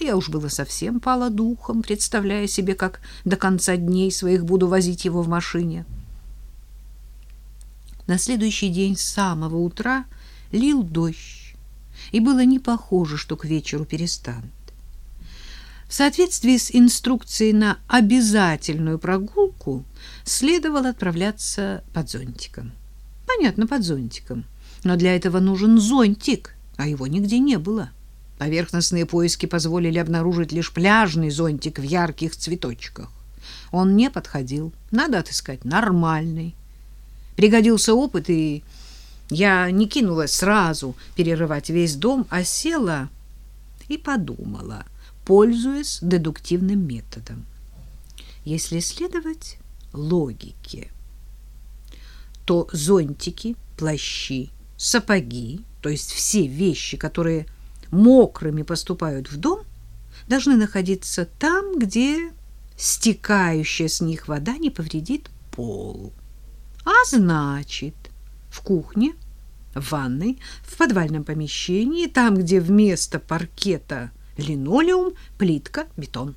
Я уж было совсем пала духом, представляя себе, как до конца дней своих буду возить его в машине. На следующий день с самого утра лил дождь, и было не похоже, что к вечеру перестанет. В соответствии с инструкцией на обязательную прогулку следовало отправляться под зонтиком. Понятно, под зонтиком. Но для этого нужен зонтик, а его нигде не было. Поверхностные поиски позволили обнаружить лишь пляжный зонтик в ярких цветочках. Он не подходил. Надо отыскать нормальный. Пригодился опыт, и я не кинулась сразу перерывать весь дом, а села и подумала — пользуясь дедуктивным методом. Если следовать логике, то зонтики, плащи, сапоги, то есть все вещи, которые мокрыми поступают в дом, должны находиться там, где стекающая с них вода не повредит пол. А значит, в кухне, в ванной, в подвальном помещении, там, где вместо паркета линолеум, плитка, бетон.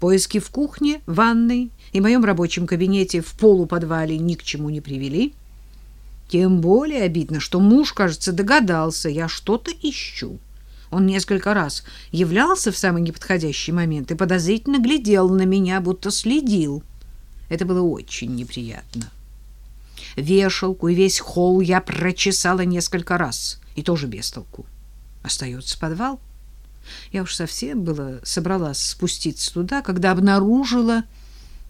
Поиски в кухне, ванной и моем рабочем кабинете в полуподвале ни к чему не привели. Тем более обидно, что муж, кажется, догадался, я что-то ищу. Он несколько раз являлся в самый неподходящий момент и подозрительно глядел на меня, будто следил. Это было очень неприятно. Вешалку и весь холл я прочесала несколько раз, и тоже без толку. Остается подвал. Я уж совсем было собралась спуститься туда, когда обнаружила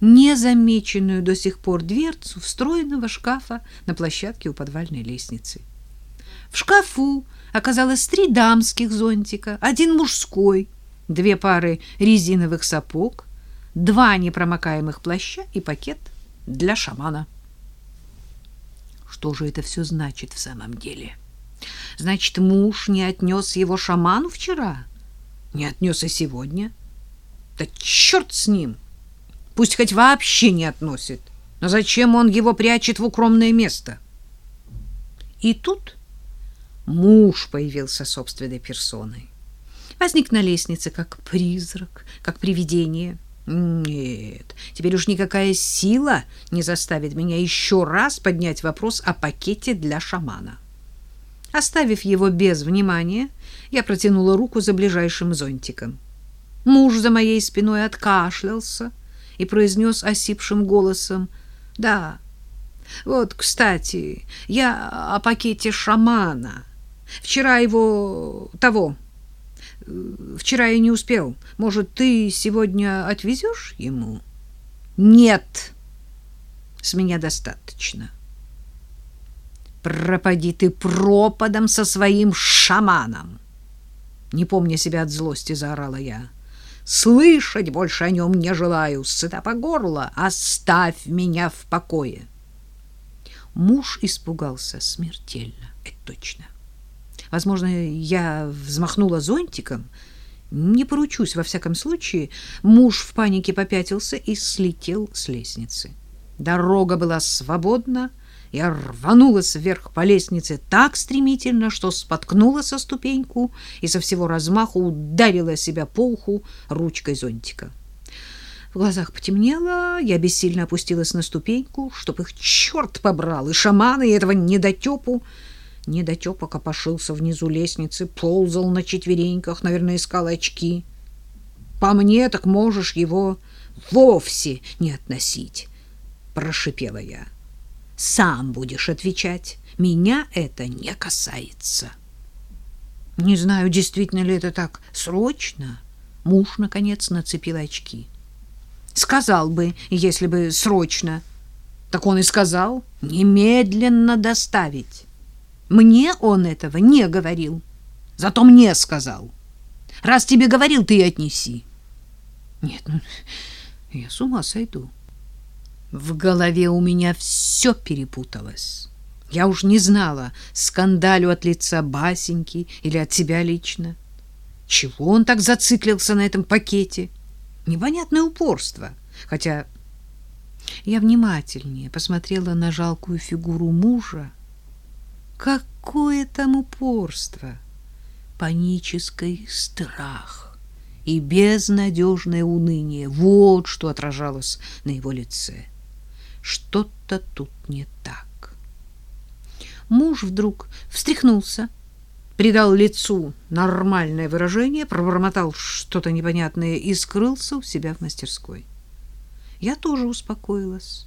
незамеченную до сих пор дверцу встроенного шкафа на площадке у подвальной лестницы. В шкафу оказалось три дамских зонтика, один мужской, две пары резиновых сапог, два непромокаемых плаща и пакет для шамана. Что же это все значит в самом деле? Значит, муж не отнес его шаману вчера? — не отнес и сегодня. Да черт с ним! Пусть хоть вообще не относит. Но зачем он его прячет в укромное место? И тут муж появился собственной персоной. Возник на лестнице как призрак, как привидение. Нет, теперь уж никакая сила не заставит меня еще раз поднять вопрос о пакете для шамана. Оставив его без внимания, я протянула руку за ближайшим зонтиком. Муж за моей спиной откашлялся и произнес осипшим голосом: "Да. Вот, кстати, я о пакете шамана. Вчера его того Вчера я не успел. Может, ты сегодня отвезешь ему? Нет. С меня достаточно. Пропади ты пропадом со своим шаманом. Не помня себя от злости, заорала я. Слышать больше о нем не желаю, сыта по горло, оставь меня в покое. Муж испугался смертельно, это точно. Возможно, я взмахнула зонтиком, не поручусь во всяком случае. Муж в панике попятился и слетел с лестницы. Дорога была свободна, я рванулась вверх по лестнице так стремительно, что споткнулась со ступеньку и со всего размаху ударила себя по уху ручкой зонтика. В глазах потемнело, я бессильно опустилась на ступеньку, чтоб их черт побрал, и шаманы, и этого недотепу. Недотепа копошился внизу лестницы, ползал на четвереньках, наверное, искал очки. По мне так можешь его вовсе не относить, прошипела я сам будешь отвечать. Меня это не касается. Не знаю, действительно ли это так срочно. Муж наконец нацепил очки. Сказал бы, если бы срочно. Так он и сказал, немедленно доставить. Мне он этого не говорил. Зато мне сказал. Раз тебе говорил, ты и отнеси. Нет, ну я с ума сойду. В голове у меня все перепуталось. Я уж не знала, скандалю от лица Басеньки или от себя лично. Чего он так зациклился на этом пакете? Непонятное упорство. Хотя я внимательнее посмотрела на жалкую фигуру мужа. Какое там упорство! Панический страх. и безнадежное уныние. Вот что отражалось на его лице. Что-то тут не так. Муж вдруг встряхнулся, придал лицу нормальное выражение, пробормотал что-то непонятное и скрылся у себя в мастерской. Я тоже успокоилась.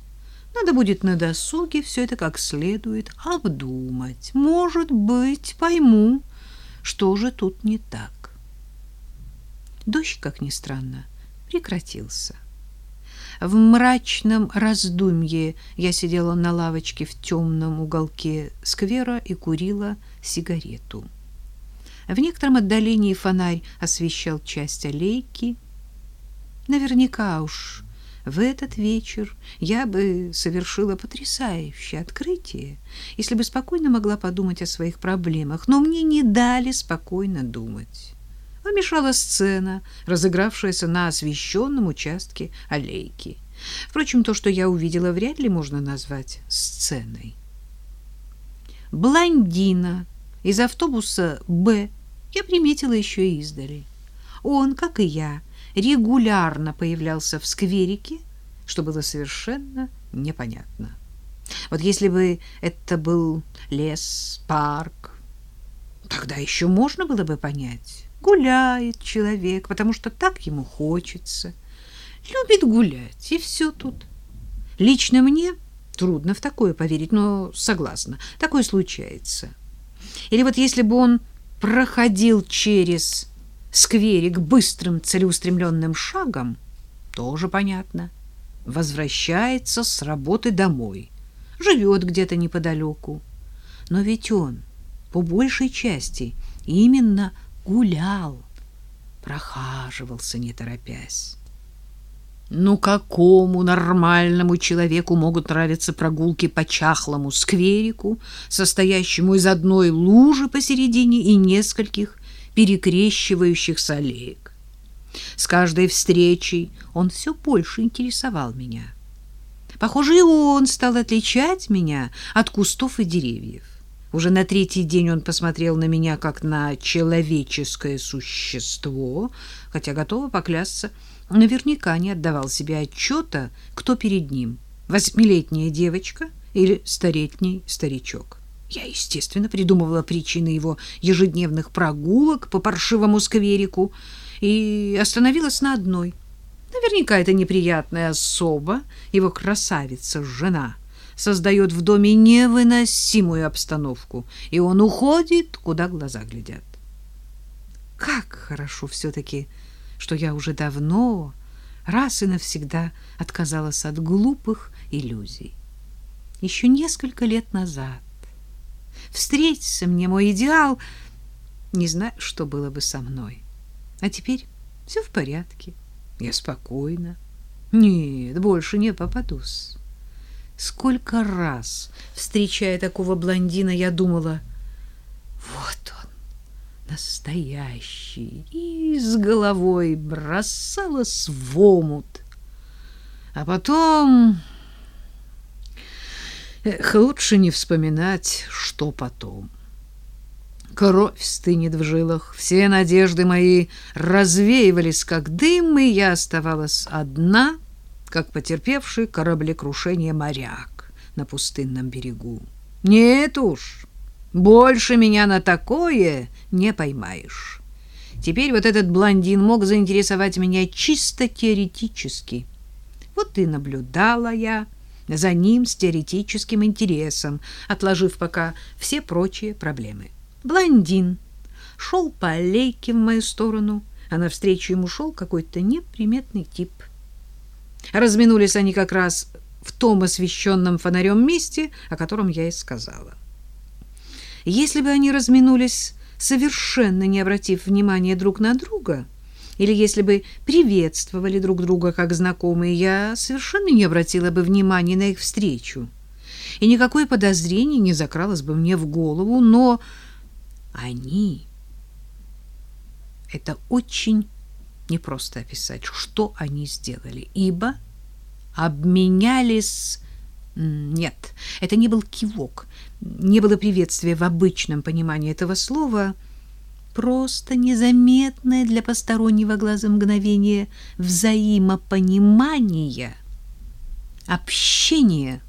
Надо будет на досуге все это как следует обдумать. Может быть, пойму, что же тут не так. Дождь, как ни странно, прекратился. В мрачном раздумье я сидела на лавочке в темном уголке сквера и курила сигарету. В некотором отдалении фонарь освещал часть аллейки. Наверняка уж в этот вечер я бы совершила потрясающее открытие, если бы спокойно могла подумать о своих проблемах, но мне не дали спокойно думать. Помешала сцена, разыгравшаяся на освещенном участке аллейки. Впрочем, то, что я увидела, вряд ли можно назвать сценой. Блондина из автобуса «Б» я приметила еще издали. Он, как и я, регулярно появлялся в скверике, что было совершенно непонятно. Вот если бы это был лес, парк, тогда еще можно было бы понять. Гуляет человек, потому что так ему хочется. Любит гулять, и все тут. Лично мне трудно в такое поверить, но согласна, такое случается. Или вот если бы он проходил через скверик быстрым целеустремленным шагом, тоже понятно. Возвращается с работы домой, живет где-то неподалеку. Но ведь он по большей части именно гулял, прохаживался, не торопясь. Ну какому нормальному человеку могут нравиться прогулки по чахлому скверику, состоящему из одной лужи посередине и нескольких перекрещивающихся аллеек? С каждой встречей он все больше интересовал меня. Похоже, и он стал отличать меня от кустов и деревьев. Уже на третий день он посмотрел на меня как на человеческое существо, хотя готова поклясться, наверняка не отдавал себе отчета, кто перед ним — восьмилетняя девочка или столетний старичок. Я, естественно, придумывала причины его ежедневных прогулок по паршивому скверику и остановилась на одной. Наверняка это неприятная особа, его красавица-жена, создает в доме невыносимую обстановку, и он уходит, куда глаза глядят. Как хорошо все-таки что я уже давно, раз и навсегда отказалась от глупых иллюзий. Еще несколько лет назад встретился мне мой идеал, не знаю, что было бы со мной. А теперь все в порядке, я спокойна. Нет, больше не попадусь. Сколько раз, встречая такого блондина, я думала, вот он, настоящий, и с головой бросалась в омут. А потом... Эх, лучше не вспоминать, что потом. Кровь стынет в жилах, все надежды мои развеивались, как дым, и я оставалась одна, как потерпевший кораблекрушение моряк на пустынном берегу. Нет уж, больше меня на такое не поймаешь. Теперь вот этот блондин мог заинтересовать меня чисто теоретически. Вот и наблюдала я за ним с теоретическим интересом, отложив пока все прочие проблемы. Блондин шел по аллейке в мою сторону, а навстречу ему шел какой-то неприметный тип. Разминулись они как раз в том освещенном фонарем месте, о котором я и сказала. Если бы они разминулись, совершенно не обратив внимания друг на друга, или если бы приветствовали друг друга как знакомые, я совершенно не обратила бы внимания на их встречу. И никакое подозрение не закралось бы мне в голову, но они... Это очень непросто описать, что они сделали, ибо обменялись нет, это не был кивок, не было приветствия в обычном понимании этого слова. просто незаметное для постороннего глаза мгновение взаимопонимания, общения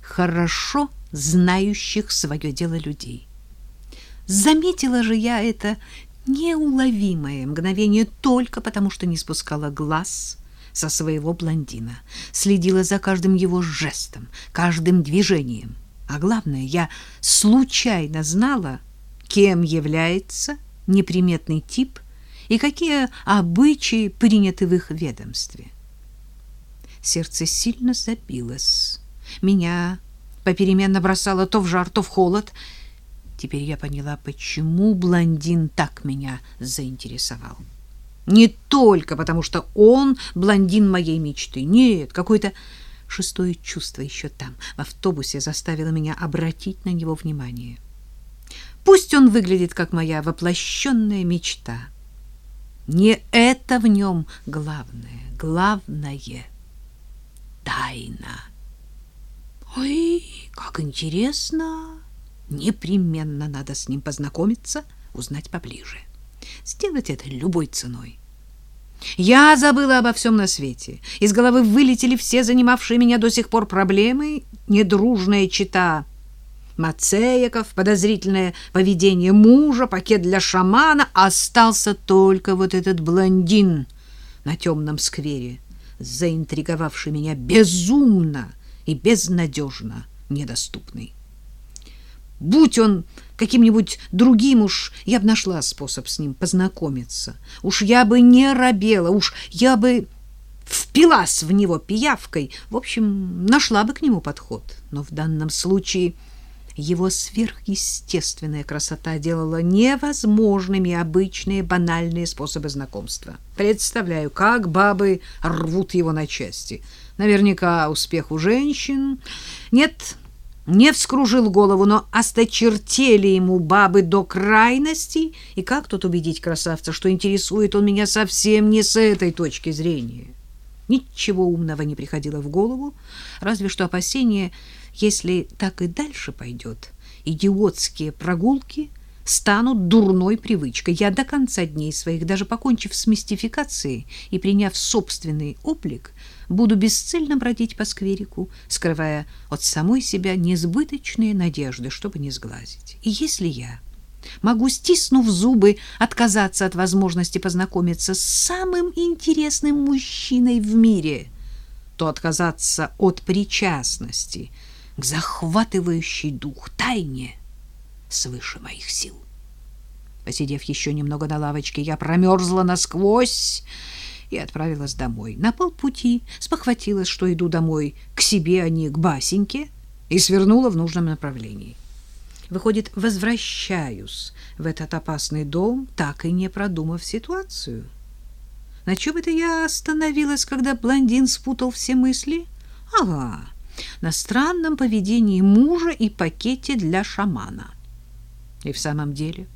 хорошо знающих свое дело людей. Заметила же я это неуловимое мгновение только потому, что не спускала глаз со своего блондина, следила за каждым его жестом, каждым движением. А главное, я случайно знала, кем является неприметный тип и какие обычаи приняты в их ведомстве. Сердце сильно забилось. Меня попеременно бросало то в жар, то в холод. Теперь я поняла, почему блондин так меня заинтересовал. Не только потому, что он блондин моей мечты. Нет, какое-то шестое чувство еще там, в автобусе, заставило меня обратить на него внимание. Пусть он выглядит как моя воплощенная мечта. Не это в нем главное. Главное — тайна. Ой, как интересно! Непременно надо с ним познакомиться, узнать поближе. Сделать это любой ценой. Я забыла обо всем на свете. Из головы вылетели все занимавшие меня до сих пор проблемы. Недружная чита Мацеяков, подозрительное поведение мужа, пакет для шамана, остался только вот этот блондин на темном сквере, заинтриговавший меня безумно и безнадежно недоступный. Будь он каким-нибудь другим, уж я бы нашла способ с ним познакомиться. Уж я бы не робела, уж я бы впилась в него пиявкой. В общем, нашла бы к нему подход. Но в данном случае его сверхъестественная красота делала невозможными обычные банальные способы знакомства. Представляю, как бабы рвут его на части. Наверняка успех у женщин. Нет, не вскружил голову, но осточертели ему бабы до крайности. И как тут убедить красавца, что интересует он меня совсем не с этой точки зрения? Ничего умного не приходило в голову, разве что опасение — если так и дальше пойдет, идиотские прогулки станут дурной привычкой. Я до конца дней своих, даже покончив с мистификацией и приняв собственный облик, буду бесцельно бродить по скверику, скрывая от самой себя несбыточные надежды, чтобы не сглазить. И если я могу, стиснув зубы, отказаться от возможности познакомиться с самым интересным мужчиной в мире, то отказаться от причастности — к захватывающей дух тайне свыше моих сил. Посидев еще немного на лавочке, я промерзла насквозь и отправилась домой. На полпути спохватилась, что иду домой к себе, а не к Басеньке, и свернула в нужном направлении. Выходит, возвращаюсь в этот опасный дом, так и не продумав ситуацию. На чем это я остановилась, когда блондин спутал все мысли? Ага, на странном поведении мужа и пакете для шамана. И в самом деле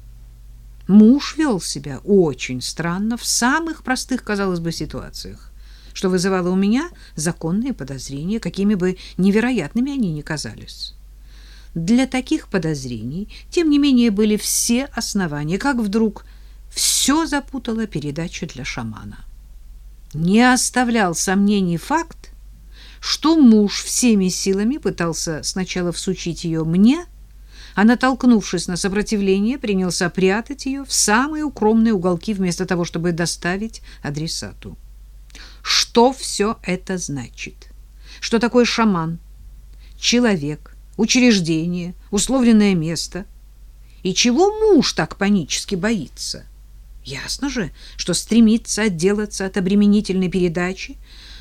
муж вел себя очень странно в самых простых, казалось бы, ситуациях, что вызывало у меня законные подозрения, какими бы невероятными они ни казались. Для таких подозрений, тем не менее, были все основания, как вдруг все запутала передача для шамана. Не оставлял сомнений факт, что муж всеми силами пытался сначала всучить ее мне, а, натолкнувшись на сопротивление, принялся прятать ее в самые укромные уголки вместо того, чтобы доставить адресату. Что все это значит? Что такое шаман? Человек, учреждение, условленное место? И чего муж так панически боится? Ясно же, что стремится отделаться от обременительной передачи,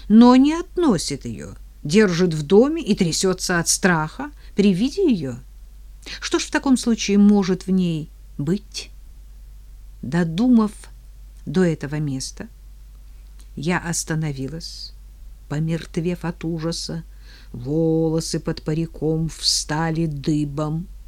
но не относит ее, держит в доме и трясется от страха при виде ее. Что ж в таком случае может в ней быть? Додумав до этого места, я остановилась, помертвев от ужаса. Волосы под париком встали дыбом.